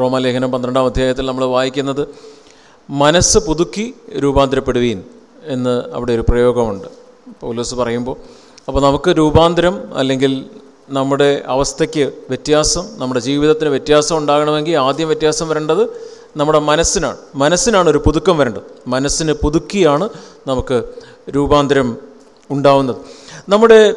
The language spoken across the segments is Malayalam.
റോമാലേഖനം പന്ത്രണ്ടാം അധ്യായത്തിൽ നമ്മൾ വായിക്കുന്നത് മനസ്സ് പുതുക്കി രൂപാന്തരപ്പെടുവീൻ എന്ന് അവിടെ ഒരു പ്രയോഗമുണ്ട്. പൗലോസ് പറയുമ്പോൾ അപ്പോൾ നമുക്ക് രൂപാന്തരം അല്ലെങ്കിൽ നമ്മുടെ അവസ്ഥയ്ക്ക് വ്യത്യാസം നമ്മുടെ ജീവിതത്തിന് വ്യത്യാസം ഉണ്ടാകണമെങ്കിൽ ആദ്യം വ്യത്യാസം വരേണ്ടത് നമ്മുടെ മനസ്സിനാണ്. മനസ്സിനാണ് ഒരു പുതുക്കം വരേണ്ടത്. മനസ്സിന് പുതുക്കിയാണ് നമുക്ക് രൂപാന്തരം ഉണ്ടാവുന്നത്. നമ്മുടെ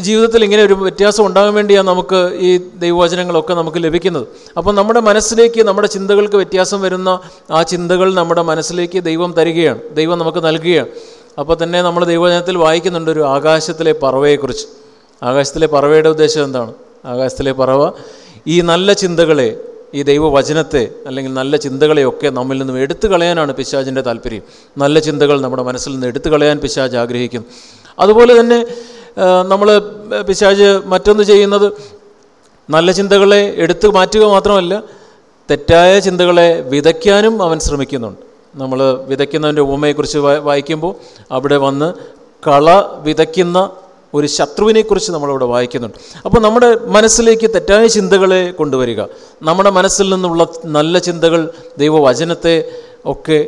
ജീവിതത്തിൽ ഇങ്ങനെ ഒരു വ്യത്യാസം ഉണ്ടാകാൻ വേണ്ടിയാണ് നമുക്ക് ഈ ദൈവവചനങ്ങളൊക്കെ നമുക്ക് ലഭിക്കുന്നത്. അപ്പോൾ നമ്മുടെ മനസ്സിലേക്ക് നമ്മുടെ ചിന്തകൾക്ക് വ്യത്യാസം വരുന്ന ആ ചിന്തകൾ നമ്മുടെ മനസ്സിലേക്ക് ദൈവം തരികയാണ്. ദൈവം നമുക്ക് നൽകുകയാണ്. അപ്പോൾ തന്നെ നമ്മൾ ദൈവവചനത്തിൽ വായിക്കുന്നുണ്ട് ഒരു ആകാശത്തിലെ പറവയെക്കുറിച്ച്. ആകാശത്തിലെ പറവയുടെ ഉദ്ദേശം എന്താണ്? ആകാശത്തിലെ പറവ ഈ നല്ല ചിന്തകളെ ഈ ദൈവവചനത്തെ അല്ലെങ്കിൽ നല്ല ചിന്തകളെയൊക്കെ നമ്മിൽ നിന്നും എടുത്തു കളയാനാണ് പിശാജിന്റെ താല്പര്യം. നല്ല ചിന്തകൾ നമ്മുടെ മനസ്സിൽ നിന്ന് എടുത്തു കളയാൻ പിശാജ് ആഗ്രഹിക്കുന്നു. അതുപോലെ തന്നെ നമ്മൾ പിശാജ് മറ്റൊന്ന് ചെയ്യുന്നത് നല്ല ചിന്തകളെ എടുത്തു മാറ്റുക മാത്രമല്ല തെറ്റായ ചിന്തകളെ വിതയ്ക്കാനും അവൻ ശ്രമിക്കുന്നുണ്ട്. നമ്മൾ വിതയ്ക്കുന്നവന്റെ ഉപമയെക്കുറിച്ച് വായിക്കുമ്പോൾ അവിടെ വന്ന് കള വിതയ്ക്കുന്ന ഒരു ശത്രുവിനെക്കുറിച്ച് നമ്മളിവിടെ വായിക്കുന്നുണ്ട്. അപ്പോൾ നമ്മുടെ മനസ്സിലേക്ക് തെറ്റായ ചിന്തകളെ കൊണ്ടുവരിക നമ്മുടെ മനസ്സിൽ നിന്നുള്ള നല്ല ചിന്തകൾ ദൈവവചനത്തെ ഒക്കെ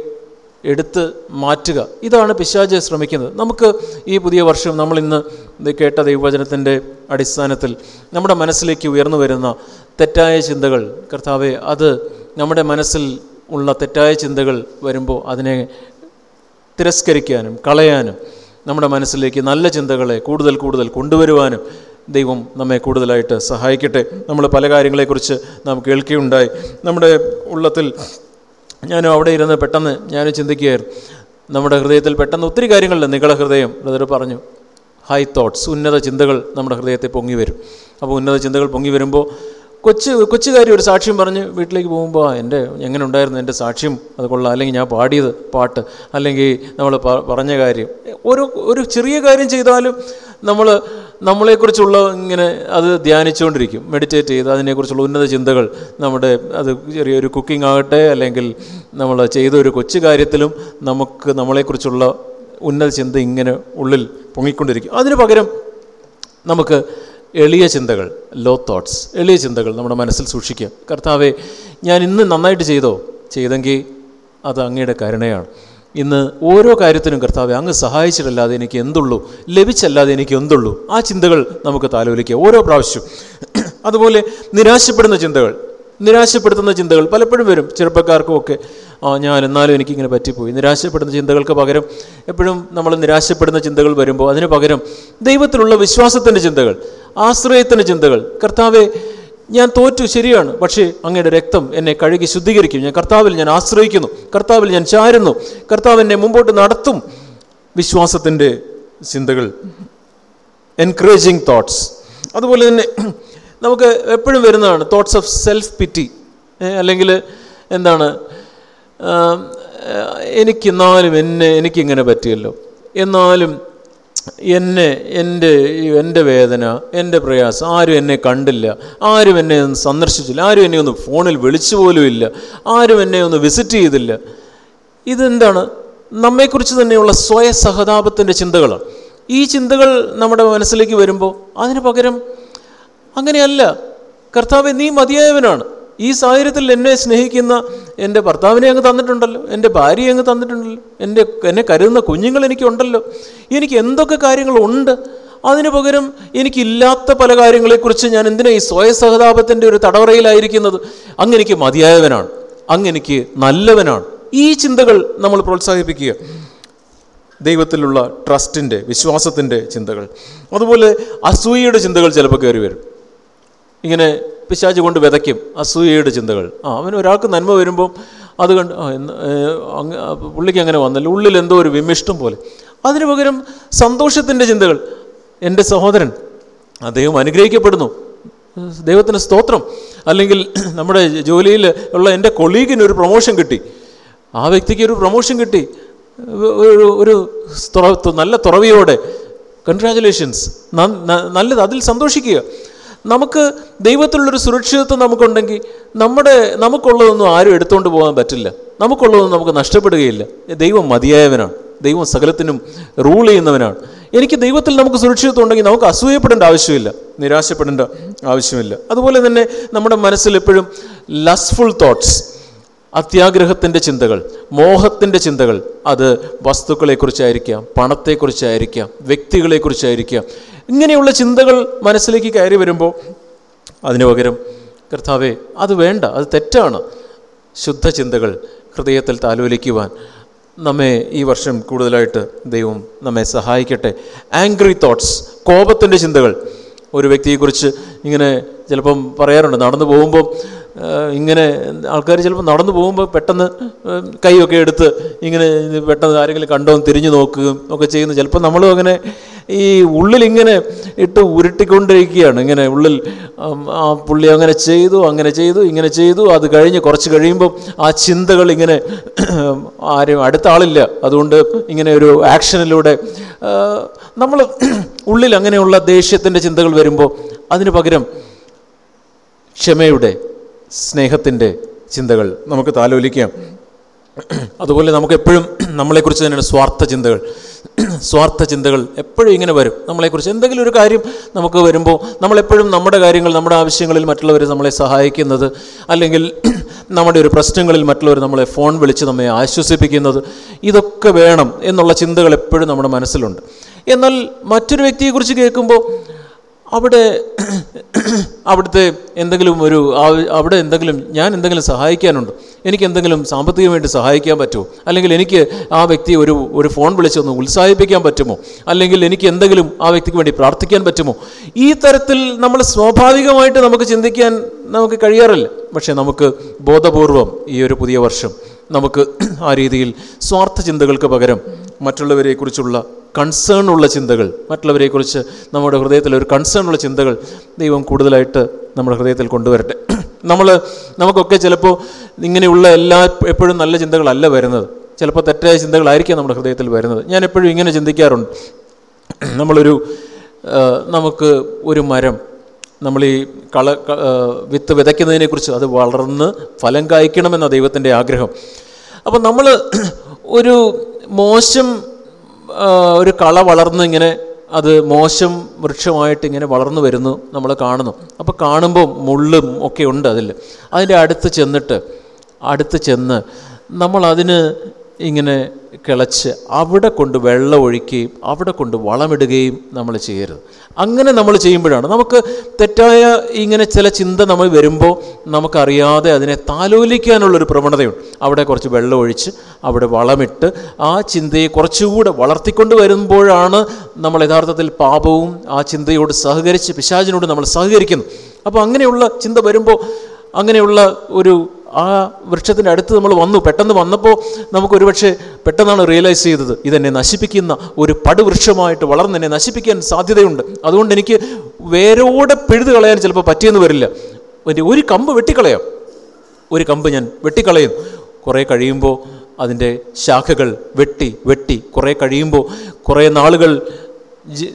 എടുത്ത് മാറ്റുക. ഇതാണ് പിശാജ് ശ്രമിക്കുന്നത്. നമുക്ക് ഈ പുതിയ വർഷം നമ്മൾ ഇന്ന് കേട്ട ദൈവവചനത്തിന്റെ അടിസ്ഥാനത്തിൽ നമ്മുടെ മനസ്സിലേക്ക് ഉയർന്നു വരുന്ന തെറ്റായ ചിന്തകൾ കർത്താവെ അത് നമ്മുടെ മനസ്സിൽ ഉള്ള തെറ്റായ ചിന്തകൾ വരുമ്പോൾ അതിനെ തിരസ്കരിക്കാനും കളയാനും നമ്മുടെ മനസ്സിലേക്ക് നല്ല ചിന്തകളെ കൂടുതൽ കൂടുതൽ കൊണ്ടുവരുവാനും ദൈവം നമ്മെ കൂടുതലായിട്ട് സഹായിക്കട്ടെ. നമ്മൾ പല കാര്യങ്ങളെക്കുറിച്ച് നാം കേൾക്കുകയുണ്ടായി. നമ്മുടെ ഉള്ളത്തിൽ ഞാനും അവിടെ ഇരുന്ന് പെട്ടെന്ന് ഞാൻ ചിന്തിക്കുകയായിരുന്നു. നമ്മുടെ ഹൃദയത്തിൽ പെട്ടെന്ന് ഒത്തിരി കാര്യങ്ങളുണ്ട്. നിങ്ങളെ ഹൃദയം ബ്രദർ പറഞ്ഞു. ഹൈ തോട്ട്സ് ഉന്നത ചിന്തകൾ നമ്മുടെ ഹൃദയത്തെ പൊങ്ങി വരും. അപ്പോൾ ഉന്നത ചിന്തകൾ പൊങ്ങി വരുമ്പോൾ കൊച്ചു കൊച്ചുകാരി ഒരു സാക്ഷ്യം പറഞ്ഞ് വീട്ടിലേക്ക് പോകുമ്പോൾ എന്റെ എങ്ങനെ ഉണ്ടായിരുന്നു എന്റെ സാക്ഷ്യം? അത് കൊള്ളാം. അല്ലെങ്കിൽ ഞാൻ പാടിയത് പാട്ട്. അല്ലെങ്കിൽ നമ്മൾ പറഞ്ഞ കാര്യം. ഒരു ഒരു ചെറിയ കാര്യം ചെയ്താലും നമ്മൾ നമ്മളെക്കുറിച്ചുള്ള ഇങ്ങനെ അത് ധ്യാനിച്ചുകൊണ്ടിരിക്കും. മെഡിറ്റേറ്റ് ചെയ്ത് അതിനെക്കുറിച്ചുള്ള ഉന്നത ചിന്തകൾ നമ്മുടെ അത് ചെറിയൊരു കുക്കിംഗ് ആകട്ടെ അല്ലെങ്കിൽ നമ്മൾ ചെയ്ത ഒരു കൊച്ചു കാര്യത്തിലും നമുക്ക് നമ്മളെക്കുറിച്ചുള്ള ഉന്നത ചിന്ത ഇങ്ങനെ ഉള്ളിൽ പൊങ്ങിക്കൊണ്ടിരിക്കും. അതിന് പകരം നമുക്ക് എളിയ ചിന്തകൾ ലോ തോട്ട്സ് എളിയ ചിന്തകൾ നമ്മുടെ മനസ്സിൽ സൂക്ഷിക്കുക കർത്താവെ ഞാൻ ഇന്ന് നന്നായിട്ട് ചെയ്തോ? ചെയ്തെങ്കിൽ അത് അങ്ങയുടെ കരുണയാണ്. ഇന്ന് ഓരോ കാര്യത്തിനും കർത്താവെ അങ്ങ് സഹായിച്ചിട്ടല്ലാതെ എനിക്ക് എന്തുള്ളൂ? ലഭിച്ചല്ലാതെ എനിക്ക് എന്തുള്ളൂ? ആ ചിന്തകൾ നമുക്ക് താലോലിക്കുക. ഓരോ പ്രാവശ്യവും അതുപോലെ നിരാശപ്പെടുന്ന ചിന്തകൾ. നിരാശപ്പെടുത്തുന്ന ചിന്തകൾ പലപ്പോഴും വരും. ചെറുപ്പക്കാർക്കും ഒക്കെ ഞാൻ എന്നാലും എനിക്കിങ്ങനെ പറ്റിപ്പോയി. നിരാശപ്പെടുന്ന ചിന്തകൾക്ക് പകരം എപ്പോഴും നമ്മൾ നിരാശപ്പെടുന്ന ചിന്തകൾ വരുമ്പോൾ അതിന് പകരം ദൈവത്തിലുള്ള വിശ്വാസത്തിന്റെ ചിന്തകൾ ആശ്രയത്തിന്റെ ചിന്തകൾ. കർത്താവെ ഞാൻ തോറ്റു ശരിയാണ്. പക്ഷേ അങ്ങയുടെ രക്തം എന്നെ കഴുകി ശുദ്ധീകരിക്കും. ഞാൻ കർത്താവിൽ ഞാൻ ആശ്രയിക്കുന്നു. കർത്താവിൽ ഞാൻ ചാരുന്നു. കർത്താവ് എന്നെ മുമ്പോട്ട് നടത്തും. വിശ്വാസത്തിന്റെ ചിന്തകൾ. എൻകറേജിങ് തോട്ട്സ് അതുപോലെ തന്നെ നമുക്ക് എപ്പോഴും വരുന്നതാണ് തോട്ട്സ് ഓഫ് സെൽഫ് പിറ്റി അല്ലെങ്കിൽ എന്താണ് എനിക്കെന്നാലും എന്നെ എനിക്കിങ്ങനെ പറ്റിയല്ലോ. എന്നാലും എന്നെ എന്റെ എന്റെ വേദന എന്റെ പ്രയാസം ആരും എന്നെ കണ്ടില്ല. ആരും എന്നെ ഒന്ന് സന്ദർശിച്ചില്ല. ആരും എന്നെ ഒന്ന് ഫോണിൽ വിളിച്ചു പോലും ഇല്ല. ആരും എന്നെ ഒന്ന് വിസിറ്റ് ചെയ്തില്ല. ഇതെന്താണ്? നമ്മെക്കുറിച്ച് തന്നെയുള്ള സ്വയ സഹതാപത്തിന്റെ ചിന്തകളാണ്. ഈ ചിന്തകൾ നമ്മുടെ മനസ്സിലേക്ക് വരുമ്പോൾ അതിന് പകരം അങ്ങനെയല്ല. കർത്താവ് നീ മതിയായവനാണ്. ഈ സാഹചര്യത്തിൽ എന്നെ സ്നേഹിക്കുന്ന എന്റെ ഭർത്താവിനെ അങ്ങ് തന്നിട്ടുണ്ടല്ലോ എന്റെ ഭാര്യയെ അങ്ങ് തന്നിട്ടുണ്ടല്ലോ എന്റെ എന്നെ കരുതുന്ന കുഞ്ഞുങ്ങൾ എനിക്കുണ്ടല്ലോ. എനിക്ക് എന്തൊക്കെ കാര്യങ്ങളുണ്ട്? അതിന് പകരം എനിക്കില്ലാത്ത പല കാര്യങ്ങളെക്കുറിച്ച് ഞാൻ എന്തിനാ ഈ സ്വയസഹതാപത്തിന്റെ ഒരു തടവറയിലായിരിക്കുന്നത്? അങ്ങെനിക്ക് മതിയായവനാണ് അങ്ങെനിക്ക് നല്ലവനാണ്. ഈ ചിന്തകൾ നമ്മൾ പ്രോത്സാഹിപ്പിക്കുക. ദൈവത്തിലുള്ള ട്രസ്റ്റിന്റെ വിശ്വാസത്തിന്റെ ചിന്തകൾ. അതുപോലെ അസൂയയുടെ ചിന്തകൾ ചിലപ്പോൾ കയറി വരും. ഇങ്ങനെ പിശാച് കൊണ്ട് വിതയ്ക്കും അസൂയയുടെ ചിന്തകൾ. ആ അവന് ഒരാൾക്ക് നന്മ വരുമ്പം അത് കണ്ട് പുള്ളിക്ക് അങ്ങനെ വന്നല്ലോ. ഉള്ളിൽ എന്തോ ഒരു വിമിഷ്ടം പോലെ. അതിനു പകരം സന്തോഷത്തിന്റെ ചിന്തകൾ. എന്റെ സഹോദരൻ അദ്ദേഹം അനുഗ്രഹിക്കപ്പെടുന്നു. ദൈവത്തിന് സ്തോത്രം. അല്ലെങ്കിൽ നമ്മുടെ ജോലിയിൽ ഉള്ള എന്റെ കൊളീഗിന് ഒരു പ്രൊമോഷൻ കിട്ടി. ആ വ്യക്തിക്ക് ഒരു പ്രൊമോഷൻ കിട്ടി. ഒരു ഒരു നല്ല തുറവിയോടെ. കൺഗ്രാജുലേഷൻസ് നല്ലത്. അതിൽ സന്തോഷിക്കുക. നമുക്ക് ദൈവത്തിലുള്ളൊരു സുരക്ഷിതത്വം നമുക്കുണ്ടെങ്കിൽ നമ്മുടെ നമുക്കുള്ളതൊന്നും ആരും എടുത്തുകൊണ്ട് പോകാൻ പറ്റില്ല. നമുക്കുള്ളതൊന്നും നമുക്ക് നഷ്ടപ്പെടുകയില്ല. ദൈവം മതിയായവനാണ്. ദൈവം സകലത്തിനും റൂൾ ചെയ്യുന്നവനാണ്. എനിക്ക് ദൈവത്തിൽ നമുക്ക് സുരക്ഷിതത്വം ഉണ്ടെങ്കിൽ നമുക്ക് അസൂയപ്പെടേണ്ട ആവശ്യമില്ല. നിരാശപ്പെടേണ്ട ആവശ്യമില്ല. അതുപോലെ തന്നെ നമ്മുടെ മനസ്സിൽ എപ്പോഴും ലസ്ഫുൾ തോട്ട്സ് അത്യാഗ്രഹത്തിന്റെ ചിന്തകൾ മോഹത്തിന്റെ ചിന്തകൾ. അത് വസ്തുക്കളെക്കുറിച്ചായിരിക്കാം പണത്തെക്കുറിച്ചായിരിക്കാം വ്യക്തികളെക്കുറിച്ചായിരിക്കാം. ഇങ്ങനെയുള്ള ചിന്തകൾ മനസ്സിലേക്ക് കയറി വരുമ്പോൾ അതിനു പകരം കർത്താവെ അത് വേണ്ട അത് തെറ്റാണ്. ശുദ്ധ ചിന്തകൾ ഹൃദയത്തിൽ താലോലിക്കുവാൻ നമ്മെ ഈ വർഷം കൂടുതലായിട്ട് ദൈവം നമ്മെ സഹായിക്കട്ടെ. ആംഗ്രി തോട്ട്സ് കോപത്തിന്റെ ചിന്തകൾ. ഒരു വ്യക്തിയെക്കുറിച്ച് ഇങ്ങനെ ചിലപ്പം പറയാറുണ്ട് നടന്നു പോകുമ്പോൾ ഇങ്ങനെ ആൾക്കാർ ചിലപ്പോൾ നടന്നു പോകുമ്പോൾ പെട്ടെന്ന് കൈയൊക്കെ എടുത്ത് ഇങ്ങനെ പെട്ടെന്ന് ആരെങ്കിലും കണ്ടോ തിരിഞ്ഞു നോക്കുകയും ഒക്കെ ചെയ്യുന്നു. ചിലപ്പോൾ നമ്മളും അങ്ങനെ ഈ ഉള്ളിൽ ഇങ്ങനെ ഇട്ട് ഉരുട്ടിക്കൊണ്ടിരിക്കുകയാണ്. ഇങ്ങനെ ഉള്ളിൽ ആ പുള്ളി അങ്ങനെ ചെയ്തു അങ്ങനെ ചെയ്തു ഇങ്ങനെ ചെയ്തു. അത് കഴിഞ്ഞ് കുറച്ച് കഴിയുമ്പം ആ ചിന്തകൾ ഇങ്ങനെ ആരും അടുത്ത ആളില്ല. അതുകൊണ്ട് ഇങ്ങനെ ഒരു ആക്ഷനിലൂടെ നമ്മൾ ഉള്ളിൽ അങ്ങനെയുള്ള ദേഷ്യത്തിന്റെ ചിന്തകൾ വരുമ്പോൾ അതിന് പകരം ക്ഷമയുടെ സ്നേഹത്തിന്റെ ചിന്തകൾ നമുക്ക് താലോലിക്കാം. അതുപോലെ നമുക്ക് എപ്പോഴും നമ്മളെക്കുറിച്ച് തന്നെയാണ് സ്വാർത്ഥ ചിന്തകൾ. സ്വാർത്ഥ ചിന്തകൾ എപ്പോഴും ഇങ്ങനെ വരും. നമ്മളെക്കുറിച്ച് എന്തെങ്കിലും ഒരു കാര്യം നമുക്ക് വരുമ്പോൾ നമ്മളെപ്പോഴും നമ്മുടെ കാര്യങ്ങൾ നമ്മുടെ ആവശ്യങ്ങളിൽ മറ്റുള്ളവർ നമ്മളെ സഹായിക്കുന്നത് അല്ലെങ്കിൽ നമ്മുടെ ഒരു പ്രശ്നങ്ങളിൽ മറ്റുള്ളവർ നമ്മളെ ഫോൺ വിളിച്ച് നമ്മെ ആശ്വസിപ്പിക്കുന്നത് ഇതൊക്കെ വേണം എന്നുള്ള ചിന്തകൾ എപ്പോഴും നമ്മുടെ മനസ്സിലുണ്ട്. എന്നാൽ മറ്റൊരു വ്യക്തിയെക്കുറിച്ച് കേൾക്കുമ്പോൾ അവിടെ അവിടുത്തെ എന്തെങ്കിലും ഒരു അവിടെ എന്തെങ്കിലും ഞാൻ എന്തെങ്കിലും സഹായിക്കാനുണ്ട്? എനിക്ക് എന്തെങ്കിലും സാമ്പത്തികമായിട്ട് സഹായിക്കാൻ പറ്റുമോ? അല്ലെങ്കിൽ എനിക്ക് ആ വ്യക്തി ഒരു ഒരു ഫോൺ വിളിച്ചൊന്ന് ഉത്സാഹിപ്പിക്കാൻ പറ്റുമോ? അല്ലെങ്കിൽ എനിക്ക് എന്തെങ്കിലും ആ വ്യക്തിക്ക് വേണ്ടി പ്രാർത്ഥിക്കാൻ പറ്റുമോ? ഈ തരത്തിൽ നമ്മൾ സ്വാഭാവികമായിട്ട് നമുക്ക് ചിന്തിക്കാൻ നമുക്ക് കഴിയാറില്ല. പക്ഷേ നമുക്ക് ബോധപൂർവം ഈ ഒരു പുതിയ വർഷം നമുക്ക് ആ രീതിയിൽ സ്വാർത്ഥ ചിന്തകൾക്ക് പകരം മറ്റുള്ളവരെക്കുറിച്ചുള്ള കൺസേൺ ഉള്ള ചിന്തകൾ. മറ്റുള്ളവരെക്കുറിച്ച് നമ്മുടെ ഹൃദയത്തിൽ ഒരു കൺസേൺ ഉള്ള ചിന്തകൾ ദൈവം കൂടുതലായിട്ട് നമ്മുടെ ഹൃദയത്തിൽ കൊണ്ടുവരട്ടെ. നമ്മൾ നമുക്കൊക്കെ ചിലപ്പോൾ ഇങ്ങനെയുള്ള എല്ലാ എപ്പോഴും നല്ല ചിന്തകളല്ല വരുന്നത്. ചിലപ്പോൾ തെറ്റായ ചിന്തകളായിരിക്കാം നമ്മുടെ ഹൃദയത്തിൽ വരുന്നത്. ഞാൻ എപ്പോഴും ഇങ്ങനെ ചിന്തിക്കാറുണ്ട്. നമ്മളൊരു നമുക്ക് ഒരു മരം നമ്മൾ ഈ കള വിത്ത് വിതയ്ക്കുന്നതിനെക്കുറിച്ച് അത് വളർന്ന് ഫലം കായ്ക്കണമെന്ന ദൈവത്തിന്റെ ആഗ്രഹം. അപ്പം നമ്മൾ ഒരു മോശം ഒരു കള വളർന്ന് ഇങ്ങനെ അത് മോശം വൃക്ഷമായിട്ട് ഇങ്ങനെ വളർന്നു വരുന്നു നമ്മൾ കാണുന്നു. അപ്പോൾ കാണുമ്പോൾ മുള്ളും ഒക്കെ ഉണ്ട് അതിൽ അതിന്റെ അടുത്ത് ചെന്നിട്ട് അടുത്ത് ചെന്ന് നമ്മൾ അതിന് ഇങ്ങനെ കിളച്ച് അവിടെ കൊണ്ട് വെള്ളം ഒഴിക്കുകയും അവിടെ കൊണ്ട് വളമിടുകയും നമ്മൾ ചെയ്യരുത്. അങ്ങനെ നമ്മൾ ചെയ്യുമ്പോഴാണ് നമുക്ക് തെറ്റായ ഇങ്ങനെ ചില ചിന്ത നമ്മൾ വരുമ്പോൾ നമുക്കറിയാതെ അതിനെ താലോലിക്കാനുള്ളൊരു പ്രവണതയുണ്ട്. അവിടെ കുറച്ച് വെള്ളം ഒഴിച്ച് അവിടെ വളമിട്ട് ആ ചിന്തയെ കുറച്ചുകൂടെ വളർത്തിക്കൊണ്ട് വരുമ്പോഴാണ് നമ്മൾ യഥാർത്ഥത്തിൽ പാപവും ആ ചിന്തയോട് സഹകരിച്ച് പിശാചിനോട് നമ്മൾ സഹകരിക്കുന്നു. അപ്പോൾ അങ്ങനെയുള്ള ചിന്ത വരുമ്പോൾ അങ്ങനെയുള്ള ഒരു ആ വൃക്ഷത്തിന്റെ അടുത്ത് നമ്മൾ വന്നു. പെട്ടെന്ന് വന്നപ്പോൾ നമുക്ക് ഒരുപക്ഷെ പെട്ടെന്നാണ് റിയലൈസ് ചെയ്തത്. ഇതെന്നെ നശിപ്പിക്കുന്ന ഒരു പടുവൃക്ഷമായിട്ട് വളർന്ന് എന്നെ നശിപ്പിക്കാൻ സാധ്യതയുണ്ട്. അതുകൊണ്ട് എനിക്ക് വേരോടെ പിഴുതു കളയാൻ ചിലപ്പോൾ പറ്റിയെന്ന് വരില്ല. എന്റെ ഒരു കമ്പ് വെട്ടിക്കളയാം. ഒരു കമ്പ് ഞാൻ വെട്ടിക്കളയും. കുറേ കഴിയുമ്പോൾ അതിന്റെ ശാഖകൾ വെട്ടി വെട്ടി. കുറേ കഴിയുമ്പോൾ കുറേ നാളുകൾ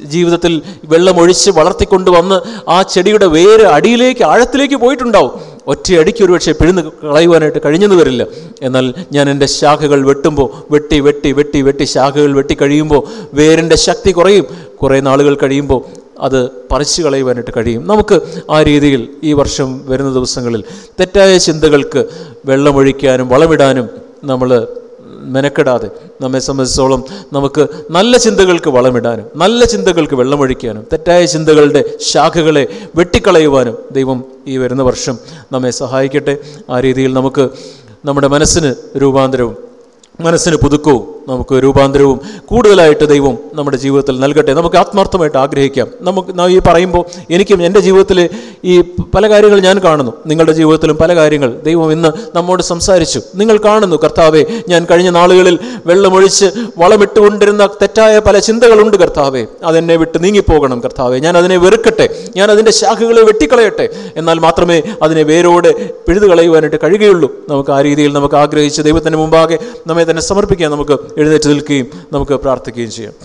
ജീവിതത്തിൽ വെള്ളമൊഴിച്ച് വളർത്തിക്കൊണ്ട് വന്ന് ആ ചെടിയുടെ വേര് അടിയിലേക്ക് ആഴത്തിലേക്ക് പോയിട്ടുണ്ടാവും. ഒറ്റയടിക്ക് ഒരുപക്ഷെ പിഴുന്ന് കളയുവാനായിട്ട് കഴിഞ്ഞെന്ന് വരില്ല. എന്നാൽ ഞാൻ എന്റെ ശാഖകൾ വെട്ടുമ്പോൾ വെട്ടി വെട്ടി വെട്ടി വെട്ടി ശാഖകൾ വെട്ടി കഴിയുമ്പോൾ വേരിന്റെ ശക്തി കുറയും. കുറേ നാളുകൾ കഴിയുമ്പോൾ അത് പറിച്ചു കളയുവാനായിട്ട് കഴിയും. നമുക്ക് ആ രീതിയിൽ ഈ വർഷം വരുന്ന ദിവസങ്ങളിൽ തെറ്റായ ചിന്തകൾക്ക് വെള്ളമൊഴിക്കാനും വളമിടാനും നമ്മൾ മെനക്കെടാതെ നമ്മെ സംബന്ധിച്ചോളം നമുക്ക് നല്ല ചിന്തകൾക്ക് വളമിടാനും നല്ല ചിന്തകൾക്ക് വെള്ളമൊഴിക്കാനും തെറ്റായ ചിന്തകളുടെ ശാഖകളെ വെട്ടിക്കളയുവാനും ദൈവം ഈ വരുന്ന വർഷം നമ്മെ സഹായിക്കട്ടെ. ആ രീതിയിൽ നമുക്ക് നമ്മുടെ മനസ്സിന് രൂപാന്തരവും മനസ്സിന് പുതുക്കവും നമുക്ക് രൂപാന്തരവും കൂടുതലായിട്ട് ദൈവം നമ്മുടെ ജീവിതത്തിൽ നൽകട്ടെ. നമുക്ക് ആത്മാർത്ഥമായിട്ട് ആഗ്രഹിക്കാം. നമുക്ക് ഈ പറയുമ്പോൾ എനിക്കും എന്റെ ജീവിതത്തിൽ ഈ പല കാര്യങ്ങൾ ഞാൻ കാണുന്നു. നിങ്ങളുടെ ജീവിതത്തിലും പല കാര്യങ്ങൾ ദൈവം ഇന്ന് നമ്മോട് സംസാരിച്ചു. നിങ്ങൾ കാണുന്നു കർത്താവെ ഞാൻ കഴിഞ്ഞ നാളുകളിൽ വെള്ളമൊഴിച്ച് വളമിട്ടുകൊണ്ടിരുന്ന തെറ്റായ പല ചിന്തകളുണ്ട് കർത്താവെ. അതെന്നെ വിട്ട് നീങ്ങിപ്പോകണം കർത്താവെ. ഞാൻ അതിനെ വെറുക്കട്ടെ. ഞാൻ അതിന്റെ ശാഖകളെ വെട്ടിക്കളയട്ടെ. എന്നാൽ മാത്രമേ അതിനെ വേരോടെ പിഴുതുകളയുവാനായിട്ട് കഴിയുകയുള്ളൂ. നമുക്ക് ആ രീതിയിൽ നമുക്ക് ആഗ്രഹിച്ച് ദൈവത്തിന് മുമ്പാകെ നമ്മെ തന്നെ സമർപ്പിക്കാൻ നമുക്ക് എഴുന്നേറ്റ് നിൽക്കുകയും നമുക്ക് പ്രാർത്ഥിക്കുകയും ചെയ്യാം.